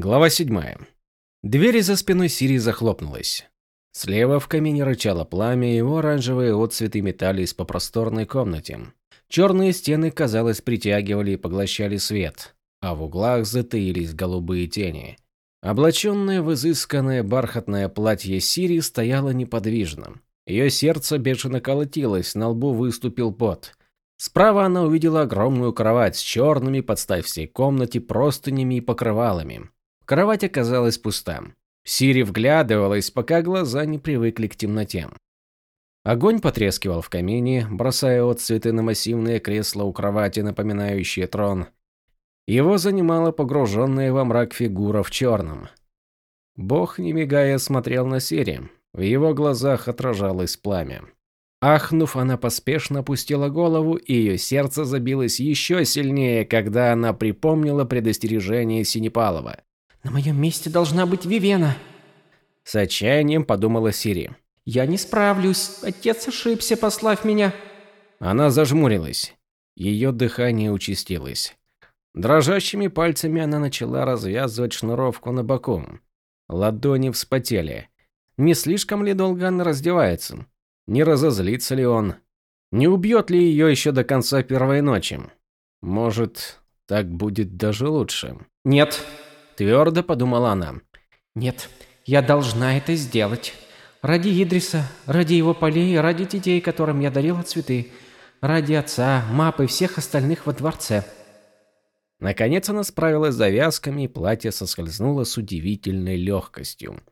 Глава 7. Дверь за спиной Сири захлопнулась. Слева в камине рычало пламя, его оранжевые отцветы метались по просторной комнате. Черные стены, казалось, притягивали и поглощали свет, а в углах затаились голубые тени. Облаченное в изысканное бархатное платье Сири стояло неподвижно. Ее сердце бешено колотилось, на лбу выступил пот. Справа она увидела огромную кровать с черными под стать всей комнате простынями и покрывалами. Кровать оказалась пуста. Сири вглядывалась, пока глаза не привыкли к темноте. Огонь потрескивал в камине, бросая отцветы на массивные кресла у кровати, напоминающие трон. Его занимала погруженная во мрак фигура в черном. Бог, не мигая, смотрел на Сири. В его глазах отражалось пламя. Ахнув, она поспешно опустила голову, и ее сердце забилось еще сильнее, когда она припомнила предостережение Синепалова. На моем месте должна быть Вивена. С отчаянием подумала Сири. Я не справлюсь. Отец ошибся, послав меня. Она зажмурилась. Ее дыхание участилось. Дрожащими пальцами она начала развязывать шнуровку на боку. Ладони вспотели. Не слишком ли долго она раздевается? Не разозлится ли он? Не убьет ли ее еще до конца первой ночи? Может, так будет даже лучше. Нет, Твердо подумала она. Нет, я должна это сделать. Ради Идриса, ради его полей, ради детей, которым я дарила цветы. Ради отца, мапы и всех остальных во дворце. Наконец она справилась с завязками, и платье соскользнуло с удивительной легкостью.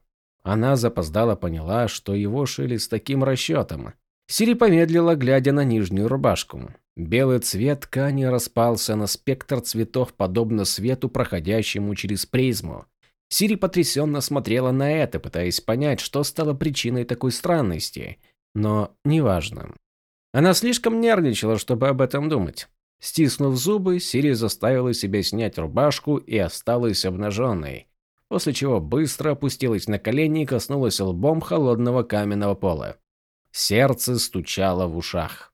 Она запоздала поняла, что его шили с таким расчетом. Сири помедлила, глядя на нижнюю рубашку. Белый цвет ткани распался на спектр цветов, подобно свету, проходящему через призму. Сири потрясенно смотрела на это, пытаясь понять, что стало причиной такой странности. Но неважно. Она слишком нервничала, чтобы об этом думать. Стиснув зубы, Сири заставила себя снять рубашку и осталась обнаженной, после чего быстро опустилась на колени и коснулась лбом холодного каменного пола. Сердце стучало в ушах.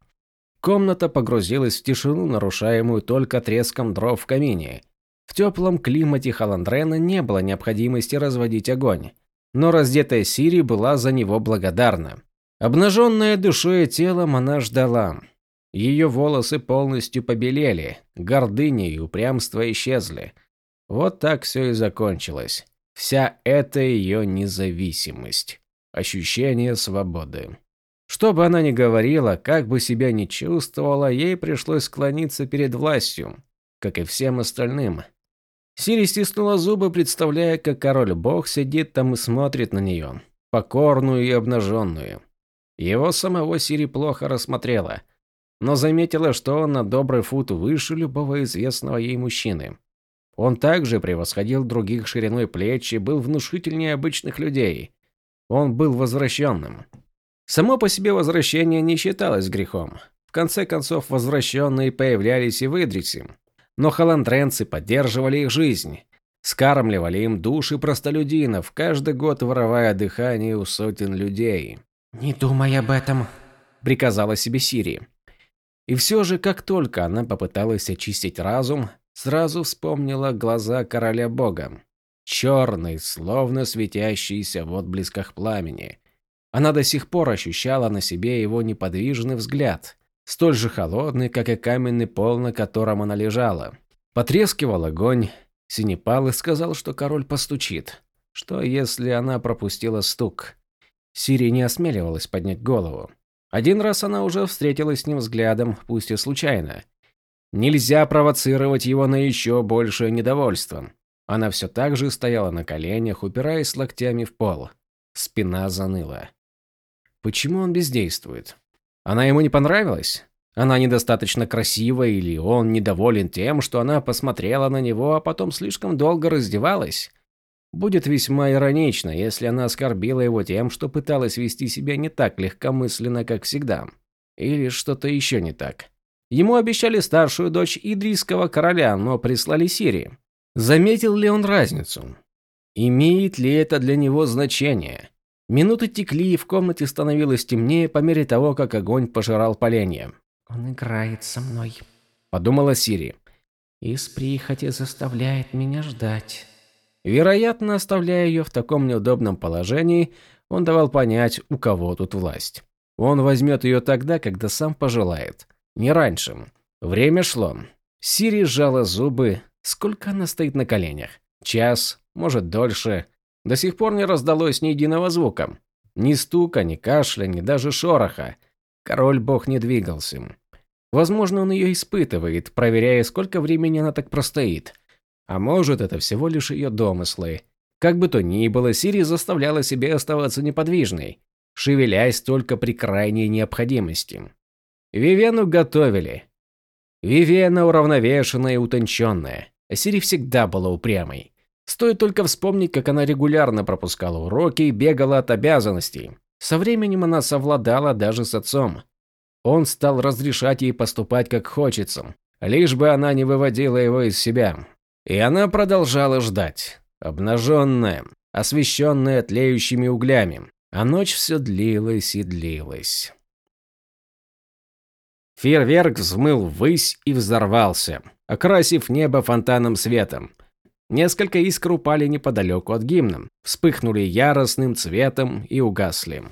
Комната погрузилась в тишину, нарушаемую только треском дров в камине. В теплом климате Халандрена не было необходимости разводить огонь, но раздетая Сири была за него благодарна. Обнаженная душой и телом она ждала. Ее волосы полностью побелели, гордыня и упрямство исчезли. Вот так все и закончилось. Вся эта ее независимость. Ощущение свободы. Что бы она ни говорила, как бы себя ни чувствовала, ей пришлось склониться перед властью, как и всем остальным. Сири стиснула зубы, представляя, как король-бог сидит там и смотрит на нее, покорную и обнаженную. Его самого Сири плохо рассмотрела, но заметила, что он на добрый фут выше любого известного ей мужчины. Он также превосходил других шириной плеч и был внушительнее обычных людей. Он был возвращенным. Само по себе возвращение не считалось грехом. В конце концов, возвращенные появлялись и в Идрисе. Но холандренцы поддерживали их жизнь, скармливали им души простолюдинов, каждый год воровая дыхание у сотен людей. «Не думай об этом», – приказала себе Сири. И все же, как только она попыталась очистить разум, сразу вспомнила глаза короля бога. Черный, словно светящийся в отблесках пламени. Она до сих пор ощущала на себе его неподвижный взгляд, столь же холодный, как и каменный пол, на котором она лежала. Потрескивал огонь. Синепал и сказал, что король постучит. Что, если она пропустила стук? Сири не осмеливалась поднять голову. Один раз она уже встретилась с ним взглядом, пусть и случайно. Нельзя провоцировать его на еще большее недовольство. Она все так же стояла на коленях, упираясь локтями в пол. Спина заныла. Почему он бездействует? Она ему не понравилась? Она недостаточно красива или он недоволен тем, что она посмотрела на него, а потом слишком долго раздевалась? Будет весьма иронично, если она оскорбила его тем, что пыталась вести себя не так легкомысленно, как всегда. Или что-то еще не так. Ему обещали старшую дочь идрийского короля, но прислали Сирии. Заметил ли он разницу? Имеет ли это для него значение? Минуты текли, и в комнате становилось темнее по мере того, как огонь пожирал поленья. «Он играет со мной», — подумала Сири. «Из прихоти заставляет меня ждать». Вероятно, оставляя ее в таком неудобном положении, он давал понять, у кого тут власть. Он возьмет ее тогда, когда сам пожелает. Не раньше. Время шло. Сири сжала зубы. Сколько она стоит на коленях? Час, может дольше. До сих пор не раздалось ни единого звука. Ни стука, ни кашля, ни даже шороха. Король-бог не двигался. Возможно, он ее испытывает, проверяя, сколько времени она так простоит. А может, это всего лишь ее домыслы. Как бы то ни было, Сири заставляла себя оставаться неподвижной, шевелясь только при крайней необходимости. Вивену готовили. Вивена уравновешенная и утонченная, Сири всегда была упрямой. Стоит только вспомнить, как она регулярно пропускала уроки и бегала от обязанностей. Со временем она совладала даже с отцом. Он стал разрешать ей поступать как хочется, лишь бы она не выводила его из себя. И она продолжала ждать обнаженная, освещенная тлеющими углями, а ночь все длилась и длилась. Фейерверк взмыл ввысь и взорвался, окрасив небо фонтаном света. Несколько искр упали неподалеку от гимна, вспыхнули яростным цветом и угасли.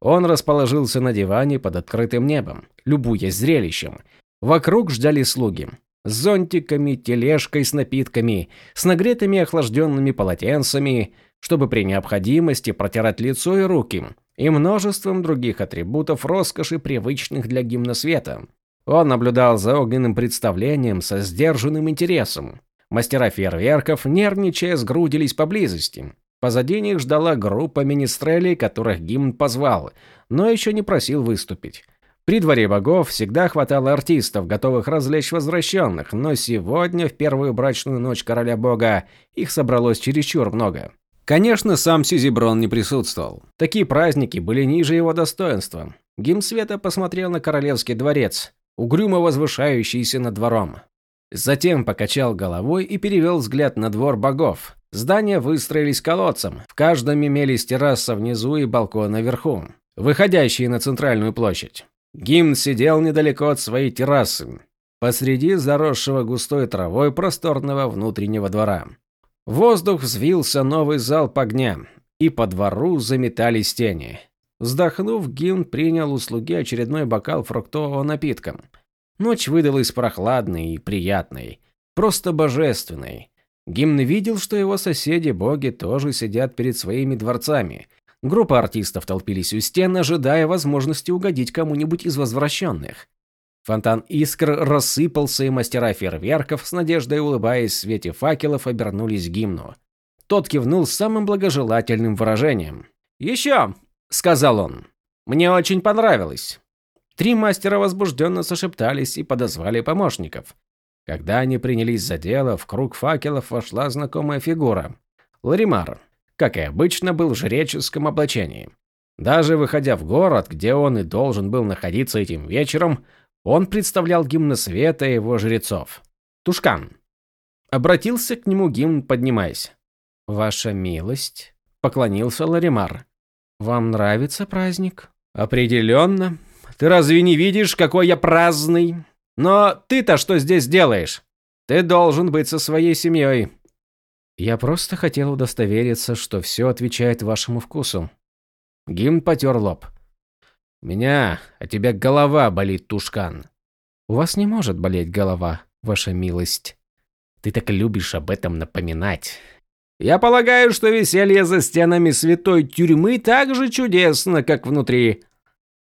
Он расположился на диване под открытым небом, любуясь зрелищем. Вокруг ждали слуги с зонтиками, тележкой с напитками, с нагретыми охлажденными полотенцами, чтобы при необходимости протирать лицо и руки, и множеством других атрибутов роскоши, привычных для гимна света. Он наблюдал за огненным представлением со сдержанным интересом. Мастера фейерверков, нервничая, сгрудились поблизости. Позади них ждала группа министрелей, которых гимн позвал, но еще не просил выступить. При дворе богов всегда хватало артистов, готовых развлечь возвращенных, но сегодня, в первую брачную ночь короля бога, их собралось чересчур много. Конечно, сам Сизиброн не присутствовал. Такие праздники были ниже его достоинства. Гимн Света посмотрел на королевский дворец, угрюмо возвышающийся над двором. Затем покачал головой и перевел взгляд на двор богов. Здания выстроились колодцем, в каждом имелись терраса внизу и балкон наверху, выходящие на центральную площадь. Гимн сидел недалеко от своей террасы, посреди заросшего густой травой просторного внутреннего двора. В воздух взвился новый залп огня, и по двору заметались тени. Вздохнув, Гимн принял у слуги очередной бокал фруктового напитка. Ночь выдалась прохладной и приятной, просто божественной. Гимн видел, что его соседи-боги тоже сидят перед своими дворцами – Группа артистов толпились у стен, ожидая возможности угодить кому-нибудь из возвращенных. Фонтан искр рассыпался, и мастера фейерверков, с надеждой улыбаясь в свете факелов, обернулись к гимну. Тот кивнул самым благожелательным выражением. «Еще!» – сказал он. «Мне очень понравилось». Три мастера возбужденно сошептались и подозвали помощников. Когда они принялись за дело, в круг факелов вошла знакомая фигура. Ларимар как и обычно, был в жреческом облачении. Даже выходя в город, где он и должен был находиться этим вечером, он представлял гимн света и его жрецов. Тушкан. Обратился к нему гимн, поднимаясь. «Ваша милость», — поклонился Ларимар. «Вам нравится праздник?» «Определенно. Ты разве не видишь, какой я праздный? Но ты-то что здесь делаешь? Ты должен быть со своей семьей. Я просто хотел удостовериться, что все отвечает вашему вкусу. Гимн потер лоб. Меня, а тебя голова болит, Тушкан. У вас не может болеть голова, ваша милость. Ты так любишь об этом напоминать. Я полагаю, что веселье за стенами святой тюрьмы так же чудесно, как внутри.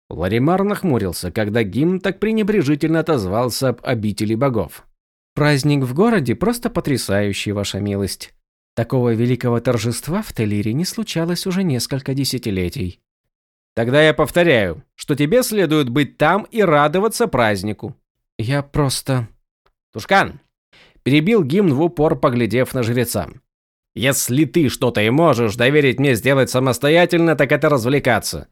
Ларимар нахмурился, когда гимн так пренебрежительно отозвался об обители богов. Праздник в городе просто потрясающий, ваша милость. Такого великого торжества в Телире не случалось уже несколько десятилетий. Тогда я повторяю, что тебе следует быть там и радоваться празднику. Я просто... Тушкан, перебил гимн в упор, поглядев на жреца. Если ты что-то и можешь доверить мне сделать самостоятельно, так это развлекаться.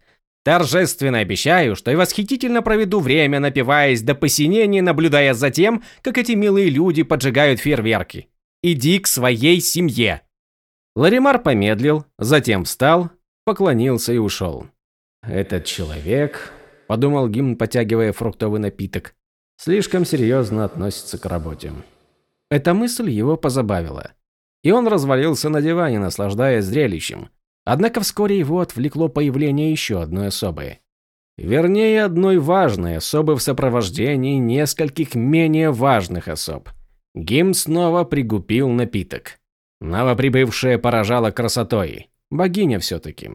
Торжественно обещаю, что и восхитительно проведу время, напиваясь до посинения, наблюдая за тем, как эти милые люди поджигают фейерверки. Иди к своей семье. Ларимар помедлил, затем встал, поклонился и ушел. Этот человек, подумал Гимн, потягивая фруктовый напиток, слишком серьезно относится к работе. Эта мысль его позабавила. и он развалился на диване, наслаждаясь зрелищем. Однако вскоре его отвлекло появление еще одной особы. Вернее, одной важной особы в сопровождении нескольких менее важных особ. Гим снова пригубил напиток. Новоприбывшая поражала красотой. Богиня все-таки.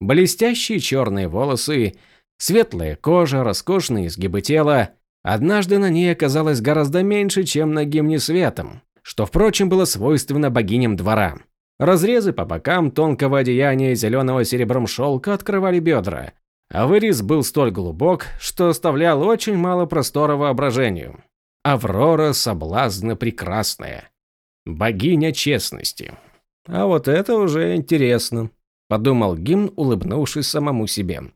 Блестящие черные волосы, светлая кожа, роскошные изгибы тела. Однажды на ней оказалось гораздо меньше, чем на гимне светом, что, впрочем, было свойственно богиням двора. Разрезы по бокам тонкого одеяния зеленого серебром шелка открывали бедра, а вырез был столь глубок, что оставлял очень мало простора воображению. Аврора соблазна прекрасная. Богиня честности. А вот это уже интересно, подумал Гимн, улыбнувшись самому себе.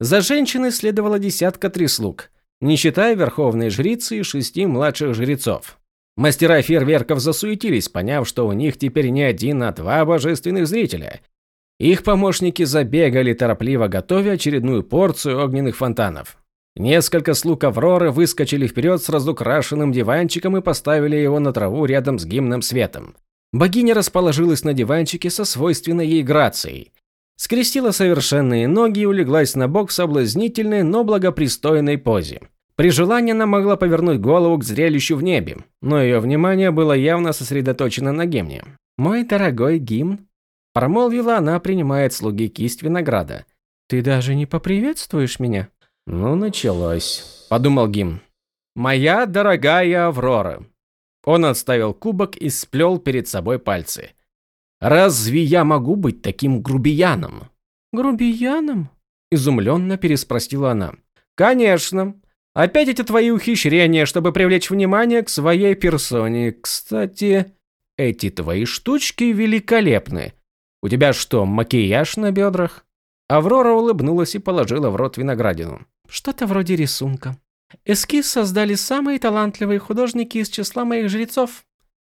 За женщиной следовало десятка трислуг, не считая верховной жрицы и шести младших жрецов. Мастера фейерверков засуетились, поняв, что у них теперь не один, а два божественных зрителя. Их помощники забегали, торопливо готовя очередную порцию огненных фонтанов. Несколько слуг Авроры выскочили вперед с разукрашенным диванчиком и поставили его на траву рядом с гимном светом. Богиня расположилась на диванчике со свойственной ей грацией. Скрестила совершенные ноги и улеглась на бок в соблазнительной, но благопристойной позе. При желании она могла повернуть голову к зрелищу в небе, но ее внимание было явно сосредоточено на гимне. «Мой дорогой гимн», – промолвила она, принимая от слуги кисть винограда. «Ты даже не поприветствуешь меня?» «Ну, началось», – подумал Гим. «Моя дорогая Аврора». Он отставил кубок и сплел перед собой пальцы. «Разве я могу быть таким грубияном?» «Грубияном?» – изумленно переспросила она. «Конечно. Опять эти твои ухищрения, чтобы привлечь внимание к своей персоне. Кстати, эти твои штучки великолепны. У тебя что, макияж на бедрах?» Аврора улыбнулась и положила в рот виноградину. Что-то вроде рисунка. Эскиз создали самые талантливые художники из числа моих жрецов.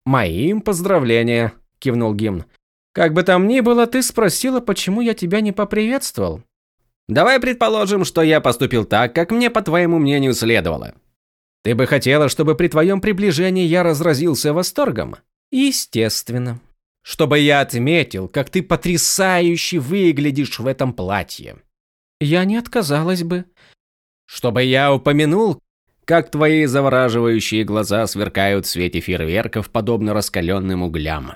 Моим поздравления, кивнул Гимн. Как бы там ни было, ты спросила, почему я тебя не поприветствовал. Давай предположим, что я поступил так, как мне, по твоему мнению, следовало. Ты бы хотела, чтобы при твоем приближении я разразился восторгом? Естественно. Чтобы я отметил, как ты потрясающе выглядишь в этом платье. Я не отказалась бы чтобы я упомянул, как твои завораживающие глаза сверкают в свете фейерверков, подобно раскаленным углям.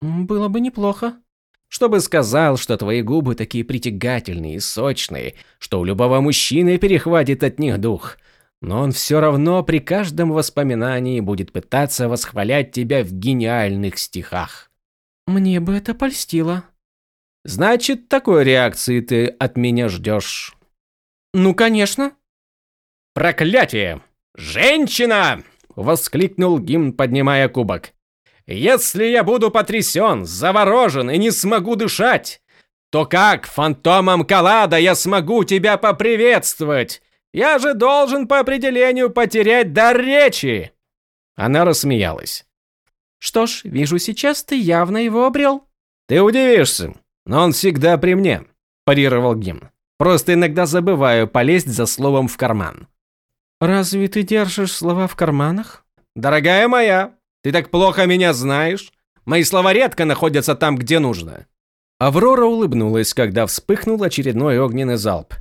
Было бы неплохо. Чтобы сказал, что твои губы такие притягательные и сочные, что у любого мужчины перехватит от них дух. Но он все равно при каждом воспоминании будет пытаться восхвалять тебя в гениальных стихах. Мне бы это польстило. Значит, такой реакции ты от меня ждешь. Ну, конечно. Проклятие! Женщина! Воскликнул Гимн, поднимая кубок. Если я буду потрясен, заворожен и не смогу дышать, то как фантомом Калада я смогу тебя поприветствовать? Я же должен по определению потерять дар речи. Она рассмеялась. Что ж, вижу, сейчас ты явно его обрел. Ты удивишься, но он всегда при мне, парировал Гимн. Просто иногда забываю полезть за словом в карман. Разве ты держишь слова в карманах? Дорогая моя, ты так плохо меня знаешь. Мои слова редко находятся там, где нужно. Аврора улыбнулась, когда вспыхнул очередной огненный залп.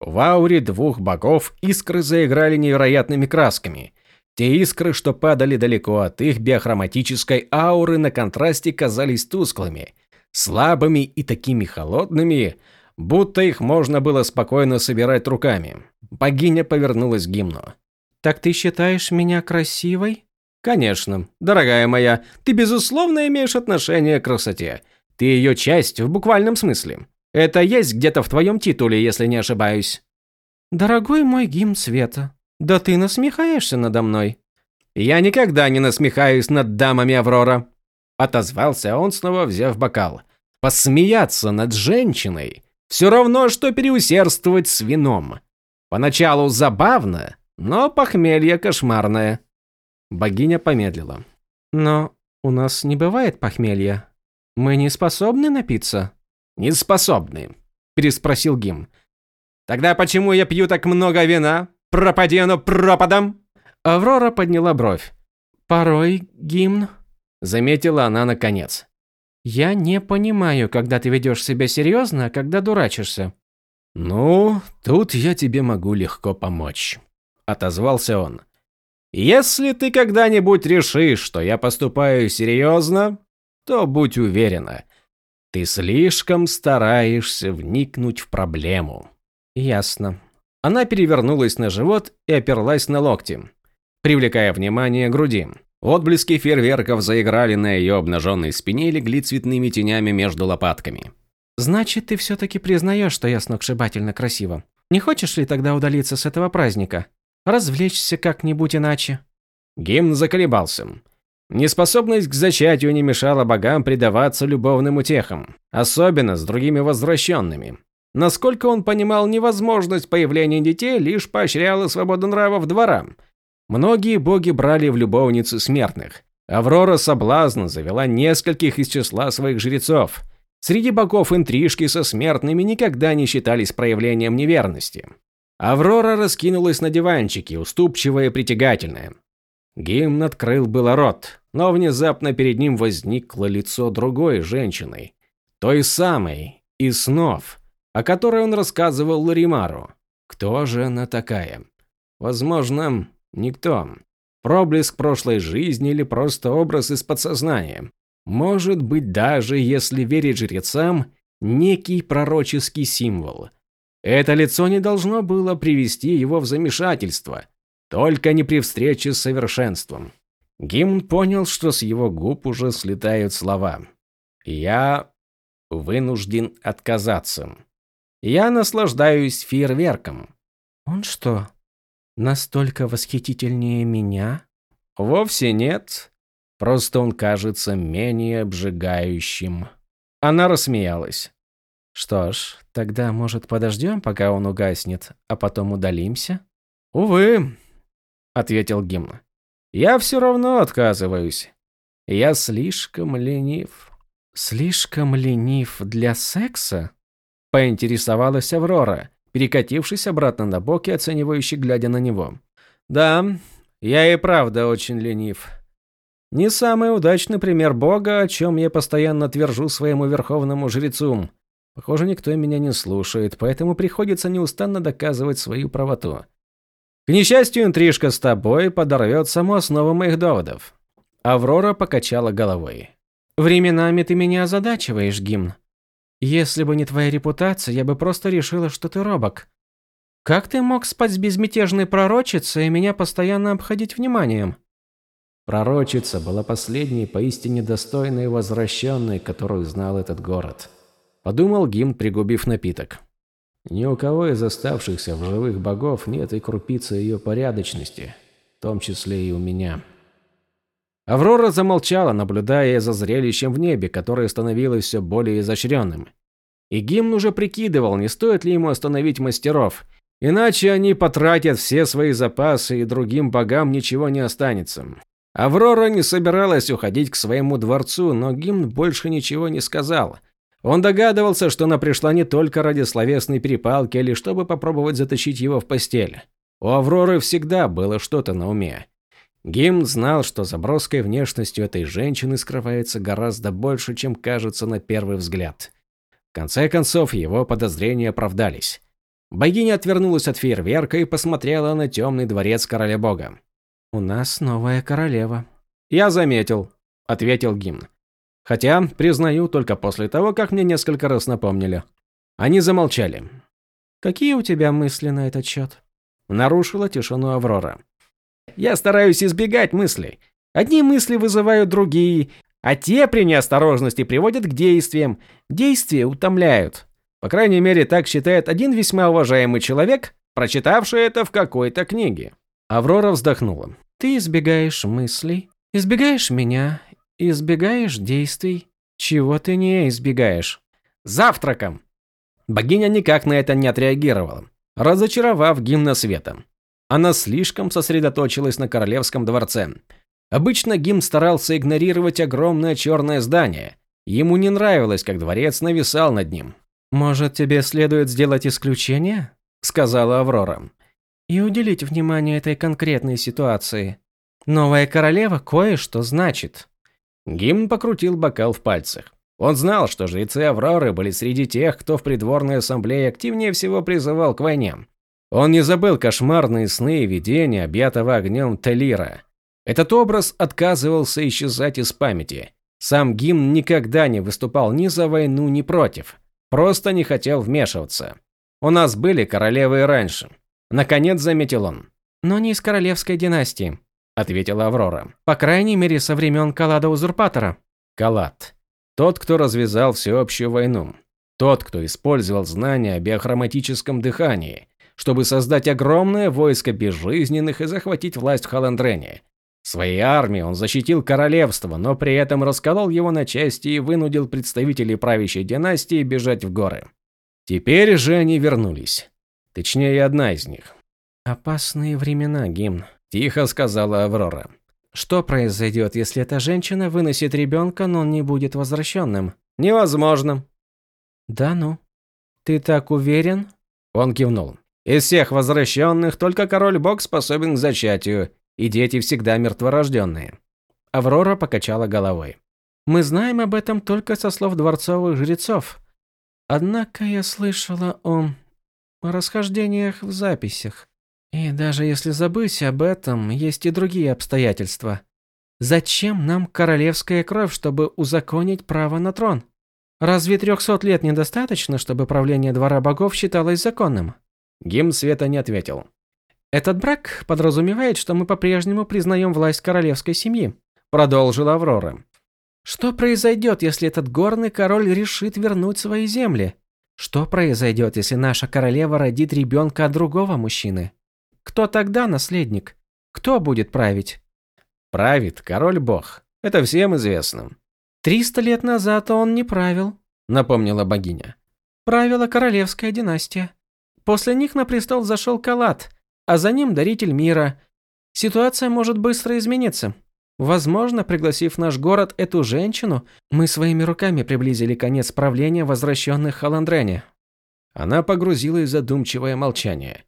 В ауре двух богов искры заиграли невероятными красками. Те искры, что падали далеко от их биохроматической ауры, на контрасте казались тусклыми, слабыми и такими холодными, будто их можно было спокойно собирать руками. Богиня повернулась к гимну. «Так ты считаешь меня красивой?» «Конечно. Дорогая моя, ты безусловно имеешь отношение к красоте. Ты ее часть в буквальном смысле. Это есть где-то в твоем титуле, если не ошибаюсь». «Дорогой мой гимн света, да ты насмехаешься надо мной». «Я никогда не насмехаюсь над дамами Аврора», – отозвался он, снова взяв бокал. «Посмеяться над женщиной все равно, что переусердствовать с вином. Поначалу забавно, но похмелье кошмарное. Богиня помедлила. Но у нас не бывает похмелья. Мы не способны напиться? Не способны, переспросил Гим. Тогда почему я пью так много вина? Пропади оно пропадом. Аврора подняла бровь. Порой, Гимн, Заметила она наконец. «Я не понимаю, когда ты ведешь себя серьезно, а когда дурачишься». «Ну, тут я тебе могу легко помочь», – отозвался он. «Если ты когда-нибудь решишь, что я поступаю серьезно, то будь уверена, ты слишком стараешься вникнуть в проблему». «Ясно». Она перевернулась на живот и оперлась на локти, привлекая внимание груди. Отблески фейерверков заиграли на ее обнаженной спине и легли цветными тенями между лопатками. «Значит, ты все-таки признаешь, что я сногсшибательно красива. Не хочешь ли тогда удалиться с этого праздника? Развлечься как-нибудь иначе?» Гимн заколебался. Неспособность к зачатию не мешала богам предаваться любовным утехам, особенно с другими возвращенными. Насколько он понимал, невозможность появления детей лишь поощряла свободу нравов двора – Многие боги брали в любовницы смертных. Аврора Соблазна завела нескольких из числа своих жрецов. Среди богов интрижки со смертными никогда не считались проявлением неверности. Аврора раскинулась на диванчике, уступчивая и притягательная. Гимн открыл было рот, но внезапно перед ним возникло лицо другой женщины. Той самой, из снов, о которой он рассказывал Ларимару. Кто же она такая? Возможно, Никто. Проблеск прошлой жизни или просто образ из подсознания. Может быть, даже, если верить жрецам, некий пророческий символ. Это лицо не должно было привести его в замешательство, только не при встрече с совершенством. Гимн понял, что с его губ уже слетают слова. «Я вынужден отказаться. Я наслаждаюсь фейерверком». «Он что, Настолько восхитительнее меня? Вовсе нет. Просто он кажется менее обжигающим. Она рассмеялась. Что ж, тогда, может, подождем, пока он угаснет, а потом удалимся? Увы, ответил Гимн. Я все равно отказываюсь. Я слишком ленив. Слишком ленив для секса? Поинтересовалась Аврора, перекатившись обратно на бок и оценивающе глядя на него. «Да, я и правда очень ленив. Не самый удачный пример бога, о чем я постоянно твержу своему верховному жрецу. Похоже, никто меня не слушает, поэтому приходится неустанно доказывать свою правоту. К несчастью, интрижка с тобой подорвет саму основу моих доводов». Аврора покачала головой. «Временами ты меня озадачиваешь, Гимн. Если бы не твоя репутация, я бы просто решила, что ты робок. Как ты мог спать с безмятежной пророчицей и меня постоянно обходить вниманием? Пророчица была последней, поистине достойной возвращенной, которую знал этот город. Подумал Гим, пригубив напиток. Ни у кого из оставшихся в живых богов нет и крупицы ее порядочности, в том числе и у меня. Аврора замолчала, наблюдая за зрелищем в небе, которое становилось все более изощренным. И гимн уже прикидывал, не стоит ли ему остановить мастеров, иначе они потратят все свои запасы и другим богам ничего не останется. Аврора не собиралась уходить к своему дворцу, но гимн больше ничего не сказал. Он догадывался, что она пришла не только ради словесной перепалки или чтобы попробовать затащить его в постель. У Авроры всегда было что-то на уме. Гим знал, что за броской внешностью этой женщины скрывается гораздо больше, чем кажется на первый взгляд. В конце концов, его подозрения оправдались. Богиня отвернулась от фейерверка и посмотрела на темный дворец короля бога. «У нас новая королева». «Я заметил», – ответил Гимн. «Хотя, признаю, только после того, как мне несколько раз напомнили». Они замолчали. «Какие у тебя мысли на этот счет?» Нарушила тишину Аврора. Я стараюсь избегать мыслей. Одни мысли вызывают другие, а те при неосторожности приводят к действиям. Действия утомляют. По крайней мере, так считает один весьма уважаемый человек, прочитавший это в какой-то книге. Аврора вздохнула. Ты избегаешь мыслей, избегаешь меня, избегаешь действий. Чего ты не избегаешь? Завтраком. Богиня никак на это не отреагировала, разочаровав гимна света. Она слишком сосредоточилась на королевском дворце. Обычно Гим старался игнорировать огромное черное здание. Ему не нравилось, как дворец нависал над ним. «Может, тебе следует сделать исключение?» – сказала Аврора. «И уделить внимание этой конкретной ситуации. Новая королева кое-что значит. Гимн покрутил бокал в пальцах. Он знал, что жрецы Авроры были среди тех, кто в придворной ассамблее активнее всего призывал к войне. Он не забыл кошмарные сны и видения, объятого огнем Телира. Этот образ отказывался исчезать из памяти. Сам гимн никогда не выступал ни за войну, ни против. Просто не хотел вмешиваться. У нас были королевы и раньше. Наконец заметил он. Но не из королевской династии, ответила Аврора. По крайней мере, со времен Калада-узурпатора. Калад. Тот, кто развязал всеобщую войну. Тот, кто использовал знания о биохроматическом дыхании, чтобы создать огромное войско безжизненных и захватить власть в Халандрене. Своей армией он защитил королевство, но при этом расколол его на части и вынудил представителей правящей династии бежать в горы. Теперь же они вернулись. Точнее, одна из них. «Опасные времена, Гимн», – тихо сказала Аврора. «Что произойдет, если эта женщина выносит ребенка, но он не будет возвращенным?» «Невозможно». «Да ну. Ты так уверен?» Он кивнул. «Из всех возвращенных только король-бог способен к зачатию, и дети всегда мертворожденные. Аврора покачала головой. Мы знаем об этом только со слов дворцовых жрецов. Однако я слышала о расхождениях в записях. И даже если забыть об этом, есть и другие обстоятельства. Зачем нам королевская кровь, чтобы узаконить право на трон? Разве трехсот лет недостаточно, чтобы правление двора богов считалось законным? Гимн Света не ответил. «Этот брак подразумевает, что мы по-прежнему признаем власть королевской семьи», – продолжила Аврора. «Что произойдет, если этот горный король решит вернуть свои земли? Что произойдет, если наша королева родит ребенка от другого мужчины? Кто тогда наследник? Кто будет править?» «Правит король-бог. Это всем известно». «Триста лет назад он не правил», – напомнила богиня. «Правила королевская династия. После них на престол зашел Калат – а за ним даритель мира. Ситуация может быстро измениться. Возможно, пригласив наш город эту женщину, мы своими руками приблизили конец правления возвращенных Халандрене. Она погрузилась в задумчивое молчание.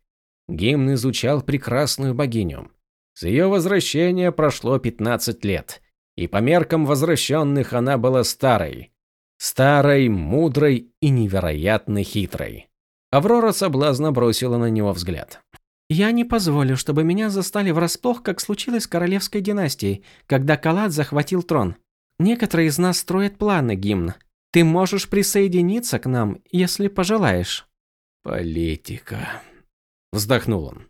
Гимн изучал прекрасную богиню. С ее возвращения прошло 15 лет, и по меркам возвращенных она была старой. Старой, мудрой и невероятно хитрой. Аврора соблазно бросила на него взгляд. Я не позволю, чтобы меня застали врасплох, как случилось с королевской династией, когда Калат захватил трон. Некоторые из нас строят планы, гимн. Ты можешь присоединиться к нам, если пожелаешь. Политика. Вздохнул он.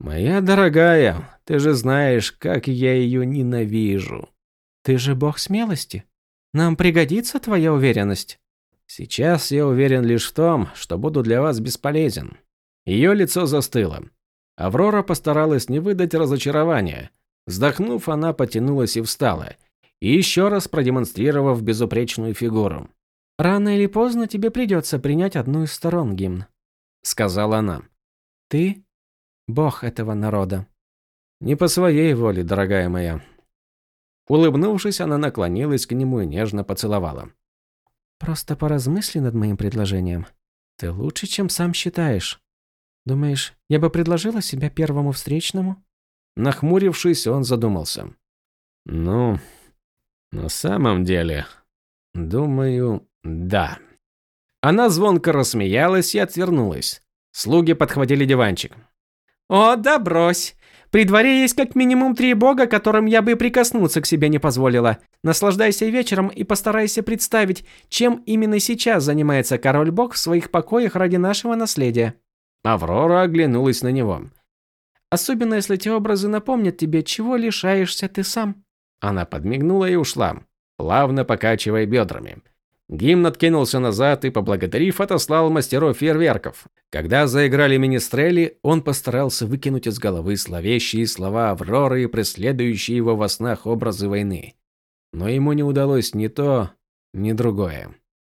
Моя дорогая, ты же знаешь, как я ее ненавижу. Ты же бог смелости. Нам пригодится твоя уверенность. Сейчас я уверен лишь в том, что буду для вас бесполезен. Ее лицо застыло. Аврора постаралась не выдать разочарования. Вздохнув, она потянулась и встала, и еще раз продемонстрировав безупречную фигуру. «Рано или поздно тебе придется принять одну из сторон, гимн», — сказала она. «Ты — бог этого народа». «Не по своей воле, дорогая моя». Улыбнувшись, она наклонилась к нему и нежно поцеловала. «Просто поразмысли над моим предложением. Ты лучше, чем сам считаешь. Думаешь, я бы предложила себя первому встречному? Нахмурившись, он задумался. Ну, на самом деле, думаю, да. Она звонко рассмеялась и отвернулась. Слуги подхватили диванчик. «О, да брось! При дворе есть как минимум три бога, которым я бы прикоснуться к себе не позволила. Наслаждайся вечером и постарайся представить, чем именно сейчас занимается король-бог в своих покоях ради нашего наследия». Аврора оглянулась на него. «Особенно, если эти образы напомнят тебе, чего лишаешься ты сам». Она подмигнула и ушла, плавно покачивая бедрами. Гимн откинулся назад и, поблагодарив, отослал мастеров фейерверков. Когда заиграли министрели, он постарался выкинуть из головы словещие слова Авроры и преследующие его во снах образы войны. Но ему не удалось ни то, ни другое.